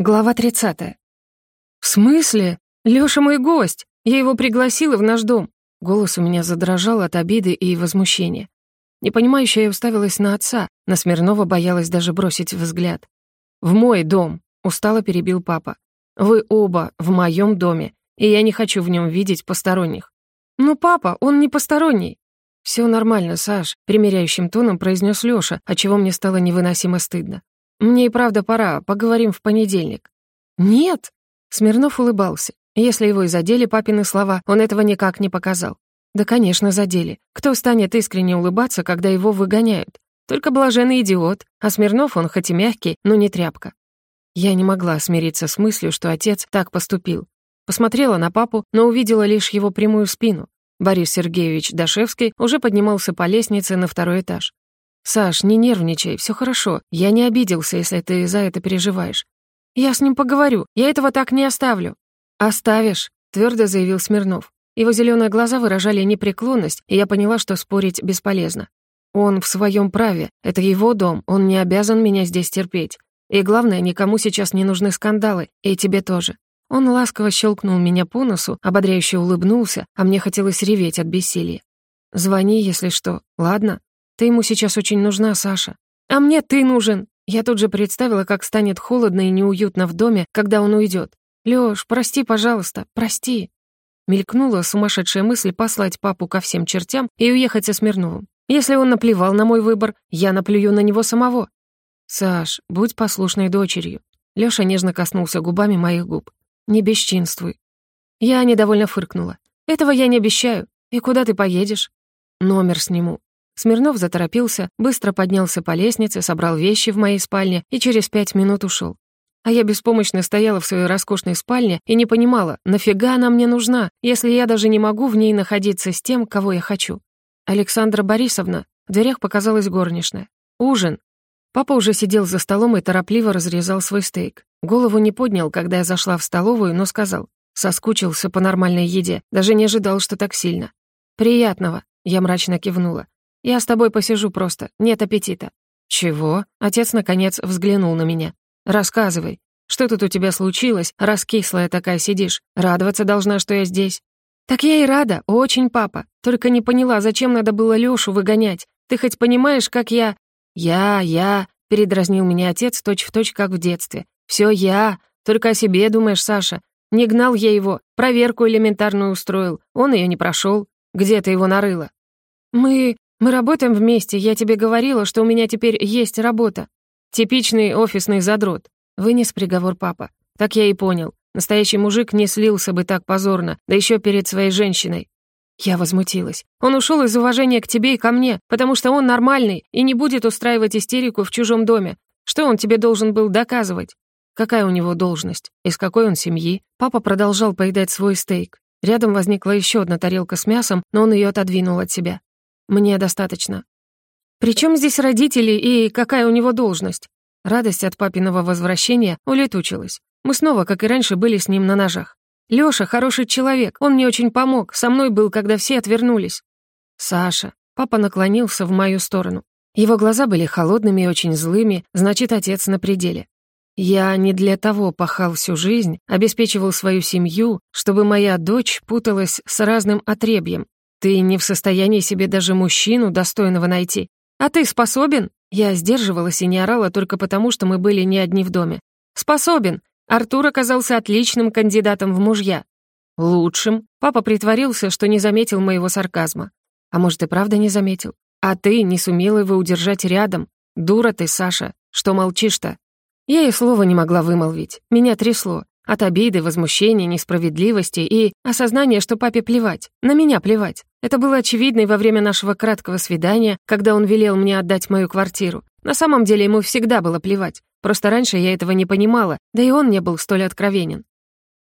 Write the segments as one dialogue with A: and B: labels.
A: Глава 30. «В смысле? Лёша мой гость! Я его пригласила в наш дом!» Голос у меня задрожал от обиды и возмущения. Непонимающе я уставилась на отца, на Смирнова боялась даже бросить взгляд. «В мой дом!» — устало перебил папа. «Вы оба в моем доме, и я не хочу в нем видеть посторонних». «Ну, папа, он не посторонний!» «Все нормально, Саш», — примиряющим тоном произнес Лёша, отчего мне стало невыносимо стыдно. «Мне и правда пора, поговорим в понедельник». «Нет!» — Смирнов улыбался. Если его и задели папины слова, он этого никак не показал. Да, конечно, задели. Кто станет искренне улыбаться, когда его выгоняют? Только блаженный идиот, а Смирнов он хоть и мягкий, но не тряпка. Я не могла смириться с мыслью, что отец так поступил. Посмотрела на папу, но увидела лишь его прямую спину. Борис Сергеевич Дашевский уже поднимался по лестнице на второй этаж. «Саш, не нервничай, все хорошо. Я не обиделся, если ты за это переживаешь. Я с ним поговорю, я этого так не оставлю». «Оставишь», — твердо заявил Смирнов. Его зеленые глаза выражали непреклонность, и я поняла, что спорить бесполезно. Он в своем праве, это его дом, он не обязан меня здесь терпеть. И главное, никому сейчас не нужны скандалы, и тебе тоже. Он ласково щелкнул меня по носу, ободряюще улыбнулся, а мне хотелось реветь от бессилия. «Звони, если что, ладно?» Ты ему сейчас очень нужна, Саша. А мне ты нужен. Я тут же представила, как станет холодно и неуютно в доме, когда он уйдет. Лёш, прости, пожалуйста, прости. Мелькнула сумасшедшая мысль послать папу ко всем чертям и уехать со Смирновым. Если он наплевал на мой выбор, я наплюю на него самого. Саш, будь послушной дочерью. Лёша нежно коснулся губами моих губ. Не бесчинствуй. Я недовольно фыркнула. Этого я не обещаю. И куда ты поедешь? Номер сниму. Смирнов заторопился, быстро поднялся по лестнице, собрал вещи в моей спальне и через пять минут ушел. А я беспомощно стояла в своей роскошной спальне и не понимала, нафига она мне нужна, если я даже не могу в ней находиться с тем, кого я хочу. Александра Борисовна, в дверях показалась горничная. Ужин. Папа уже сидел за столом и торопливо разрезал свой стейк. Голову не поднял, когда я зашла в столовую, но сказал. Соскучился по нормальной еде, даже не ожидал, что так сильно. «Приятного», — я мрачно кивнула. Я с тобой посижу просто, нет аппетита». «Чего?» Отец, наконец, взглянул на меня. «Рассказывай. Что тут у тебя случилось, раз кислая такая сидишь? Радоваться должна, что я здесь». «Так я и рада, очень, папа. Только не поняла, зачем надо было Лёшу выгонять. Ты хоть понимаешь, как я...» «Я, я...» — передразнил меня отец точь-в-точь, точь, как в детстве. «Всё я. Только о себе думаешь, Саша. Не гнал я его, проверку элементарную устроил. Он её не прошёл. Где ты его нарыла?» «Мы... «Мы работаем вместе, я тебе говорила, что у меня теперь есть работа». «Типичный офисный задрот», — вынес приговор папа. Так я и понял. Настоящий мужик не слился бы так позорно, да еще перед своей женщиной. Я возмутилась. Он ушел из уважения к тебе и ко мне, потому что он нормальный и не будет устраивать истерику в чужом доме. Что он тебе должен был доказывать? Какая у него должность? Из какой он семьи? Папа продолжал поедать свой стейк. Рядом возникла еще одна тарелка с мясом, но он ее отодвинул от себя. Мне достаточно. При чем здесь родители и какая у него должность? Радость от папиного возвращения улетучилась. Мы снова, как и раньше, были с ним на ножах. Лёша хороший человек, он мне очень помог, со мной был, когда все отвернулись. Саша. Папа наклонился в мою сторону. Его глаза были холодными и очень злыми, значит, отец на пределе. Я не для того пахал всю жизнь, обеспечивал свою семью, чтобы моя дочь путалась с разным отребьем, ты не в состоянии себе даже мужчину достойного найти. А ты способен? Я сдерживалась и не орала только потому, что мы были не одни в доме. Способен. Артур оказался отличным кандидатом в мужья. Лучшим. Папа притворился, что не заметил моего сарказма. А может, и правда не заметил. А ты не сумела его удержать рядом. Дура ты, Саша. Что молчишь-то? Я и слова не могла вымолвить. Меня трясло. От обиды, возмущения, несправедливости и осознания, что папе плевать, на меня плевать. Это было очевидно и во время нашего краткого свидания, когда он велел мне отдать мою квартиру. На самом деле ему всегда было плевать. Просто раньше я этого не понимала, да и он не был столь откровенен.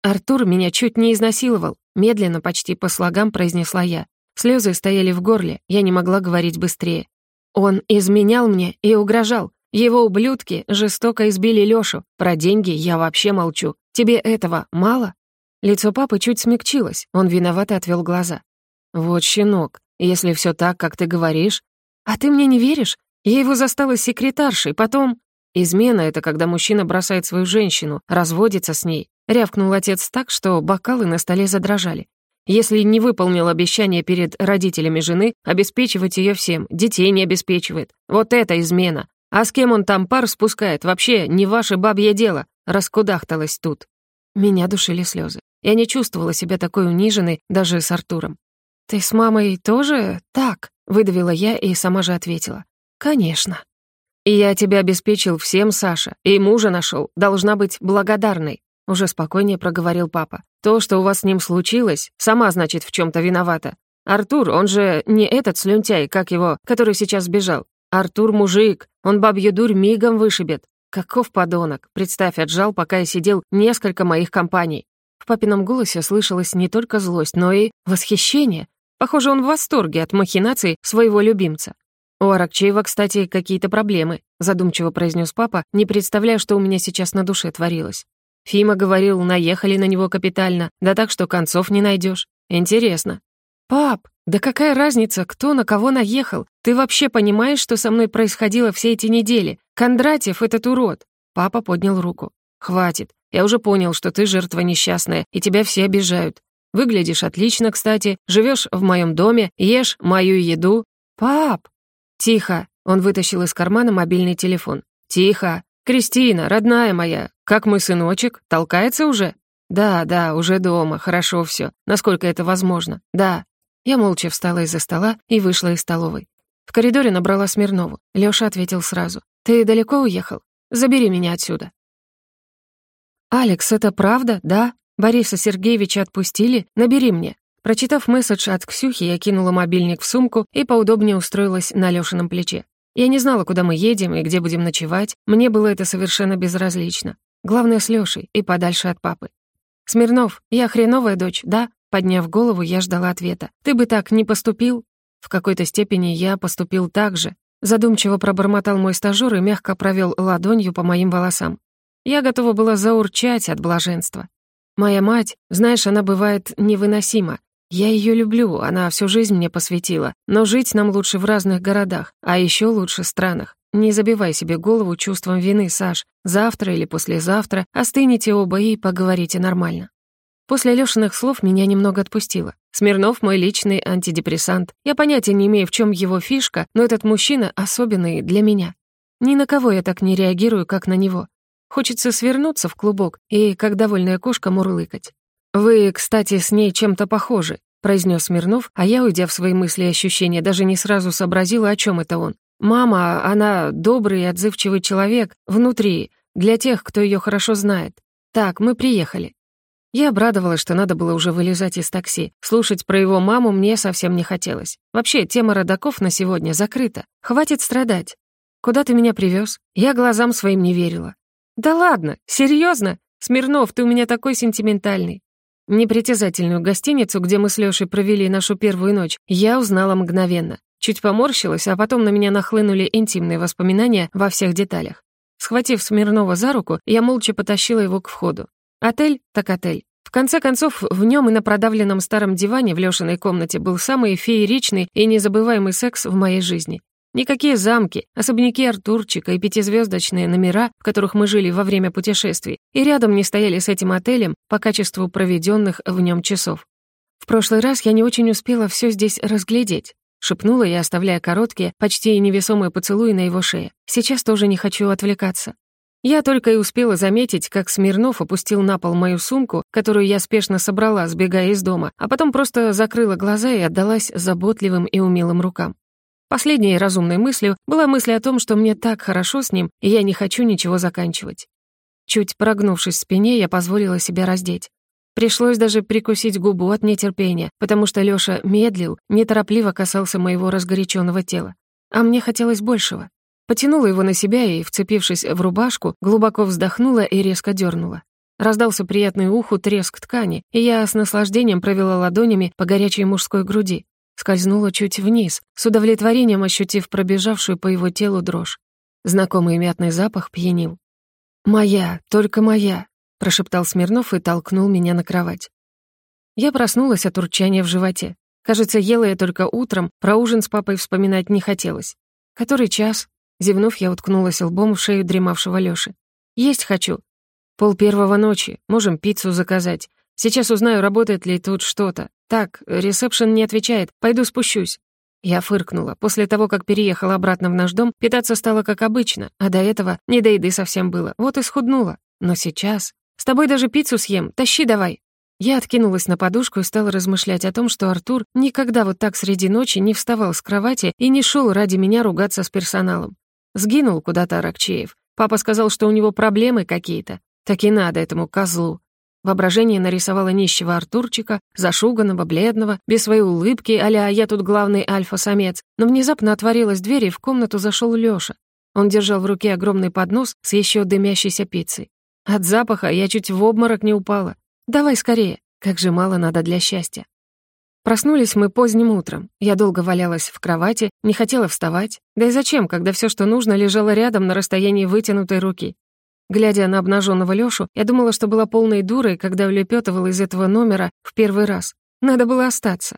A: «Артур меня чуть не изнасиловал», — медленно, почти по слогам произнесла я. Слезы стояли в горле, я не могла говорить быстрее. Он изменял мне и угрожал. Его ублюдки жестоко избили Лёшу. Про деньги я вообще молчу. Тебе этого мало?» Лицо папы чуть смягчилось, он виновато отвел глаза. «Вот щенок, если все так, как ты говоришь...» «А ты мне не веришь? Я его застала секретаршей, потом...» Измена — это когда мужчина бросает свою женщину, разводится с ней. Рявкнул отец так, что бокалы на столе задрожали. Если не выполнил обещание перед родителями жены, обеспечивать ее всем, детей не обеспечивает. Вот это измена. А с кем он там пар спускает, вообще не ваше бабье дело, раскудахталась тут. Меня душили слезы. Я не чувствовала себя такой униженной даже с Артуром. «Ты с мамой тоже так?» — выдавила я и сама же ответила. «Конечно». «И я тебя обеспечил всем, Саша, и мужа нашел. Должна быть благодарной», — уже спокойнее проговорил папа. «То, что у вас с ним случилось, сама, значит, в чем то виновата. Артур, он же не этот слюнтяй, как его, который сейчас сбежал. Артур мужик, он бабью дурь мигом вышибет. Каков подонок, представь, отжал, пока я сидел несколько моих компаний. В папином голосе слышалась не только злость, но и восхищение. Похоже, он в восторге от махинаций своего любимца. «У Аракчеева, кстати, какие-то проблемы», задумчиво произнес папа, не представляя, что у меня сейчас на душе творилось. Фима говорил, наехали на него капитально, да так, что концов не найдешь. Интересно. «Пап, да какая разница, кто на кого наехал? Ты вообще понимаешь, что со мной происходило все эти недели? Кондратьев этот урод!» Папа поднял руку. «Хватит. Я уже понял, что ты жертва несчастная, и тебя все обижают. Выглядишь отлично, кстати, живешь в моем доме, ешь мою еду. Пап!» «Тихо!» — он вытащил из кармана мобильный телефон. «Тихо! Кристина, родная моя, как мой сыночек, толкается уже?» «Да, да, уже дома, хорошо все, насколько это возможно, да». Я молча встала из-за стола и вышла из столовой. В коридоре набрала Смирнову. Лёша ответил сразу. «Ты далеко уехал? Забери меня отсюда». «Алекс, это правда, да? Бориса Сергеевича отпустили? Набери мне». Прочитав месседж от Ксюхи, я кинула мобильник в сумку и поудобнее устроилась на Лёшином плече. Я не знала, куда мы едем и где будем ночевать. Мне было это совершенно безразлично. Главное, с Лёшей и подальше от папы. «Смирнов, я хреновая дочь, да?» Подняв голову, я ждала ответа. «Ты бы так не поступил?» В какой-то степени я поступил так же. Задумчиво пробормотал мой стажёр и мягко провел ладонью по моим волосам. Я готова была заурчать от блаженства. Моя мать, знаешь, она бывает невыносима. Я ее люблю, она всю жизнь мне посвятила, но жить нам лучше в разных городах, а еще лучше странах. Не забивай себе голову чувством вины, Саш. Завтра или послезавтра остынете оба и поговорите нормально. После Лёшиных слов меня немного отпустило. Смирнов — мой личный антидепрессант. Я понятия не имею, в чем его фишка, но этот мужчина особенный для меня. Ни на кого я так не реагирую, как на него. Хочется свернуться в клубок и, как довольная кошка, мурлыкать. «Вы, кстати, с ней чем-то похожи», — произнес Смирнов, а я, уйдя в свои мысли и ощущения, даже не сразу сообразила, о чем это он. «Мама, она добрый и отзывчивый человек, внутри, для тех, кто ее хорошо знает. Так, мы приехали». Я обрадовалась, что надо было уже вылезать из такси. Слушать про его маму мне совсем не хотелось. Вообще, тема родаков на сегодня закрыта. Хватит страдать. «Куда ты меня привез? Я глазам своим не верила. «Да ладно, серьезно? Смирнов, ты у меня такой сентиментальный». Непритязательную гостиницу, где мы с Лёшей провели нашу первую ночь, я узнала мгновенно. Чуть поморщилась, а потом на меня нахлынули интимные воспоминания во всех деталях. Схватив Смирнова за руку, я молча потащила его к входу. Отель так отель. В конце концов, в нем и на продавленном старом диване в Лёшиной комнате был самый фееричный и незабываемый секс в моей жизни. Никакие замки, особняки Артурчика и пятизвездочные номера, в которых мы жили во время путешествий, и рядом не стояли с этим отелем по качеству проведенных в нем часов. В прошлый раз я не очень успела все здесь разглядеть. Шепнула я, оставляя короткие, почти невесомые поцелуи на его шее. Сейчас тоже не хочу отвлекаться. Я только и успела заметить, как Смирнов опустил на пол мою сумку, которую я спешно собрала, сбегая из дома, а потом просто закрыла глаза и отдалась заботливым и умелым рукам. Последней разумной мыслью была мысль о том, что мне так хорошо с ним, и я не хочу ничего заканчивать. Чуть прогнувшись в спине, я позволила себя раздеть. Пришлось даже прикусить губу от нетерпения, потому что Лёша медлил, неторопливо касался моего разгоряченного тела. А мне хотелось большего. Потянула его на себя и, вцепившись в рубашку, глубоко вздохнула и резко дернула. Раздался приятный уху треск ткани, и я с наслаждением провела ладонями по горячей мужской груди скользнула чуть вниз, с удовлетворением ощутив пробежавшую по его телу дрожь. Знакомый мятный запах пьянил. «Моя, только моя», — прошептал Смирнов и толкнул меня на кровать. Я проснулась от урчания в животе. Кажется, ела я только утром, про ужин с папой вспоминать не хотелось. Который час? Зевнув, я уткнулась лбом в шею дремавшего Лёши. «Есть хочу». «Пол первого ночи. Можем пиццу заказать. Сейчас узнаю, работает ли тут что-то. Так, ресепшн не отвечает. Пойду спущусь». Я фыркнула. После того, как переехала обратно в наш дом, питаться стало как обычно, а до этого не до еды совсем было. Вот и схуднула. Но сейчас... С тобой даже пиццу съем. Тащи давай. Я откинулась на подушку и стала размышлять о том, что Артур никогда вот так среди ночи не вставал с кровати и не шел ради меня ругаться с персоналом. Сгинул куда-то Аракчеев. Папа сказал, что у него проблемы какие-то. Так и надо этому козлу. Воображение нарисовало нищего Артурчика, зашуганного, бледного, без своей улыбки, а «я тут главный альфа-самец». Но внезапно отворилась дверь, и в комнату зашел Лёша. Он держал в руке огромный поднос с еще дымящейся пиццей. От запаха я чуть в обморок не упала. «Давай скорее, как же мало надо для счастья». Проснулись мы поздним утром. Я долго валялась в кровати, не хотела вставать. Да и зачем, когда все, что нужно, лежало рядом на расстоянии вытянутой руки? Глядя на обнаженного Лёшу, я думала, что была полной дурой, когда улепетывала из этого номера в первый раз. Надо было остаться.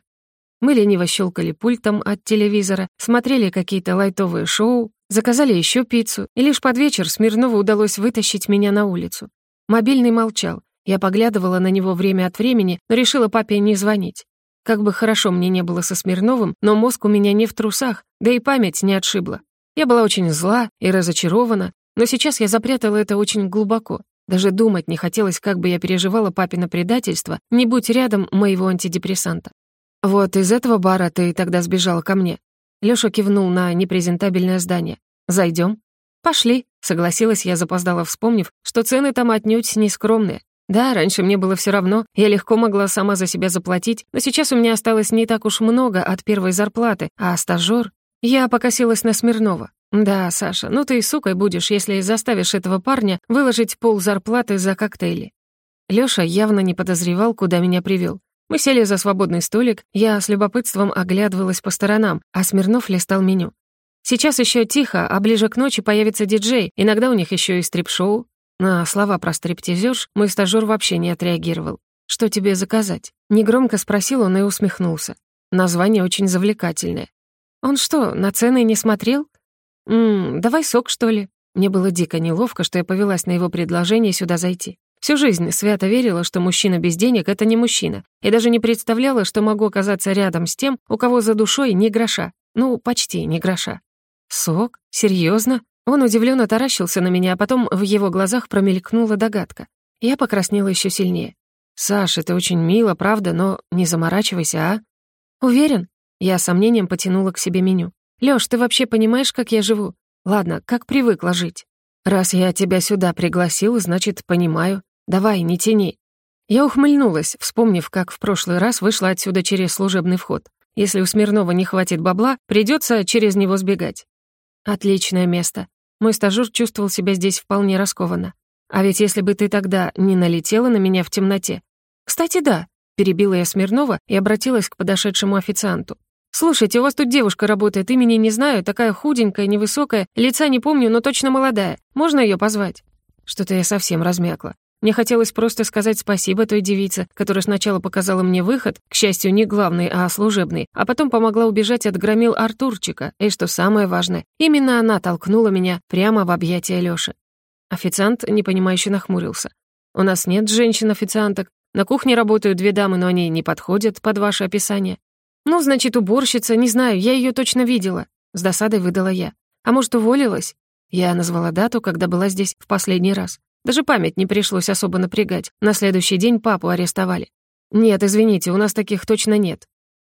A: Мы лениво щелкали пультом от телевизора, смотрели какие-то лайтовые шоу, заказали еще пиццу, и лишь под вечер Смирнову удалось вытащить меня на улицу. Мобильный молчал. Я поглядывала на него время от времени, но решила папе не звонить. Как бы хорошо мне не было со Смирновым, но мозг у меня не в трусах, да и память не отшибла. Я была очень зла и разочарована, но сейчас я запрятала это очень глубоко. Даже думать не хотелось, как бы я переживала папино предательство, не будь рядом моего антидепрессанта. «Вот из этого бара ты тогда сбежала ко мне». Лёша кивнул на непрезентабельное здание. «Зайдём?» «Пошли», — согласилась я, запоздала, вспомнив, что цены там отнюдь не скромные. Да, раньше мне было все равно, я легко могла сама за себя заплатить, но сейчас у меня осталось не так уж много от первой зарплаты, а стажёр... Я покосилась на Смирнова. Да, Саша, ну ты и сукой будешь, если заставишь этого парня выложить пол зарплаты за коктейли. Лёша явно не подозревал, куда меня привел. Мы сели за свободный столик, я с любопытством оглядывалась по сторонам, а Смирнов листал меню. Сейчас еще тихо, а ближе к ночи появится диджей, иногда у них еще и стрип-шоу, на слова про стриптизерш мой стажёр вообще не отреагировал. «Что тебе заказать?» Негромко спросил он и усмехнулся. Название очень завлекательное. «Он что, на цены не смотрел?» «Ммм, давай сок, что ли?» Мне было дико неловко, что я повелась на его предложение сюда зайти. Всю жизнь свято верила, что мужчина без денег — это не мужчина, и даже не представляла, что могу оказаться рядом с тем, у кого за душой ни гроша. Ну, почти ни гроша. «Сок? Серьезно? Он удивленно таращился на меня, а потом в его глазах промелькнула догадка. Я покраснела еще сильнее. «Саш, это очень мило, правда, но не заморачивайся, а?» «Уверен?» Я сомнением потянула к себе меню. «Лёш, ты вообще понимаешь, как я живу? Ладно, как привыкла жить? Раз я тебя сюда пригласил, значит, понимаю. Давай, не тяни». Я ухмыльнулась, вспомнив, как в прошлый раз вышла отсюда через служебный вход. Если у Смирнова не хватит бабла, придется через него сбегать. Отличное место. Мой стажёр чувствовал себя здесь вполне раскованно. А ведь если бы ты тогда не налетела на меня в темноте... Кстати, да, перебила я Смирнова и обратилась к подошедшему официанту. «Слушайте, у вас тут девушка работает, имени не знаю, такая худенькая, невысокая, лица не помню, но точно молодая. Можно её позвать?» Что-то я совсем размякла. Мне хотелось просто сказать спасибо той девице, которая сначала показала мне выход, к счастью, не главный, а служебный, а потом помогла убежать от громил Артурчика, и, что самое важное, именно она толкнула меня прямо в объятия Лёши. Официант, непонимающе нахмурился. «У нас нет женщин-официанток. На кухне работают две дамы, но они не подходят под ваше описание». «Ну, значит, уборщица, не знаю, я её точно видела», — с досадой выдала я. «А может, уволилась?» Я назвала дату, когда была здесь в последний раз. Даже память не пришлось особо напрягать. На следующий день папу арестовали. «Нет, извините, у нас таких точно нет».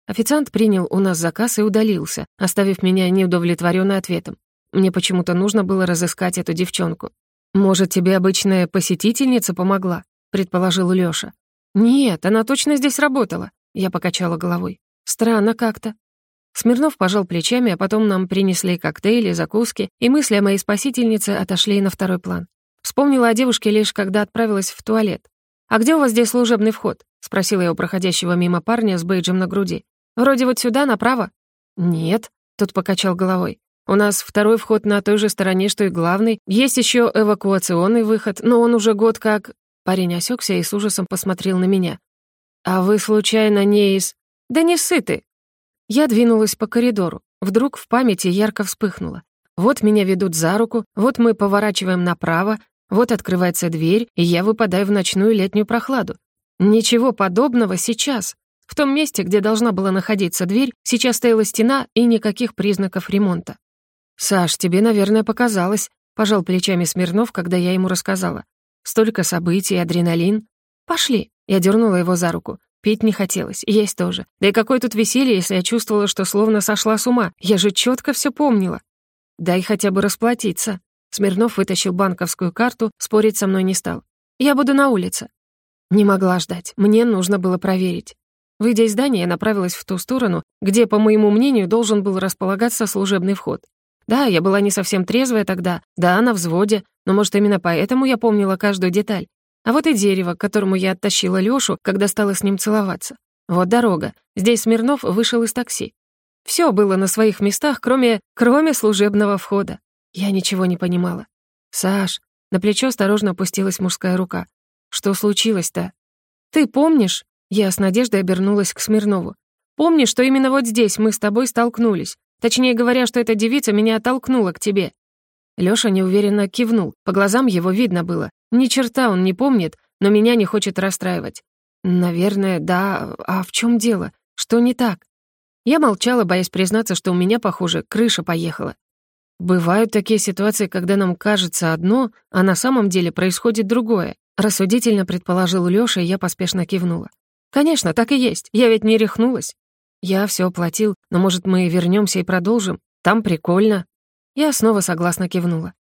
A: Официант принял у нас заказ и удалился, оставив меня неудовлетворённой ответом. Мне почему-то нужно было разыскать эту девчонку. «Может, тебе обычная посетительница помогла?» — предположил Лёша. «Нет, она точно здесь работала», — я покачала головой. «Странно как-то». Смирнов пожал плечами, а потом нам принесли коктейли, закуски, и мысли о моей спасительнице отошли на второй план. Вспомнила о девушке лишь, когда отправилась в туалет. «А где у вас здесь служебный вход?» — спросила я у проходящего мимо парня с бейджем на груди. «Вроде вот сюда, направо?» «Нет», — тот покачал головой. «У нас второй вход на той же стороне, что и главный. Есть еще эвакуационный выход, но он уже год как...» Парень осекся и с ужасом посмотрел на меня. «А вы, случайно, не из...» «Да не сыты!» Я двинулась по коридору. Вдруг в памяти ярко вспыхнуло. Вот меня ведут за руку, вот мы поворачиваем направо, вот открывается дверь, и я выпадаю в ночную летнюю прохладу. Ничего подобного сейчас. В том месте, где должна была находиться дверь, сейчас стояла стена и никаких признаков ремонта. «Саш, тебе, наверное, показалось», — пожал плечами Смирнов, когда я ему рассказала. «Столько событий, адреналин». «Пошли», — я дернула его за руку. Пить не хотелось, есть тоже. Да и какое тут веселье, если я чувствовала, что словно сошла с ума. Я же четко все помнила. Дай хотя бы расплатиться. Смирнов вытащил банковскую карту, спорить со мной не стал. Я буду на улице. Не могла ждать, мне нужно было проверить. Выйдя из здания, я направилась в ту сторону, где, по моему мнению, должен был располагаться служебный вход. Да, я была не совсем трезвая тогда, да, на взводе, но, может, именно поэтому я помнила каждую деталь. А вот и дерево, к которому я оттащила Лёшу, когда стала с ним целоваться. Вот дорога. Здесь Смирнов вышел из такси. Все было на своих местах, кроме... кроме служебного входа. Я ничего не понимала. «Саш...» На плечо осторожно опустилась мужская рука. «Что случилось-то?» «Ты помнишь?» Я с надеждой обернулась к Смирнову. «Помнишь, что именно вот здесь мы с тобой столкнулись? Точнее говоря, что эта девица меня оттолкнула к тебе». Лёша неуверенно кивнул. По глазам его видно было. Ни черта он не помнит, но меня не хочет расстраивать. Наверное, да. А в чем дело? Что не так? Я молчала, боясь признаться, что у меня, похоже, крыша поехала. Бывают такие ситуации, когда нам кажется одно, а на самом деле происходит другое. Рассудительно предположил Лёша, и я поспешно кивнула. Конечно, так и есть. Я ведь не рехнулась. Я все оплатил, но, может, мы вернемся и продолжим? Там прикольно. Я снова согласно кивнула.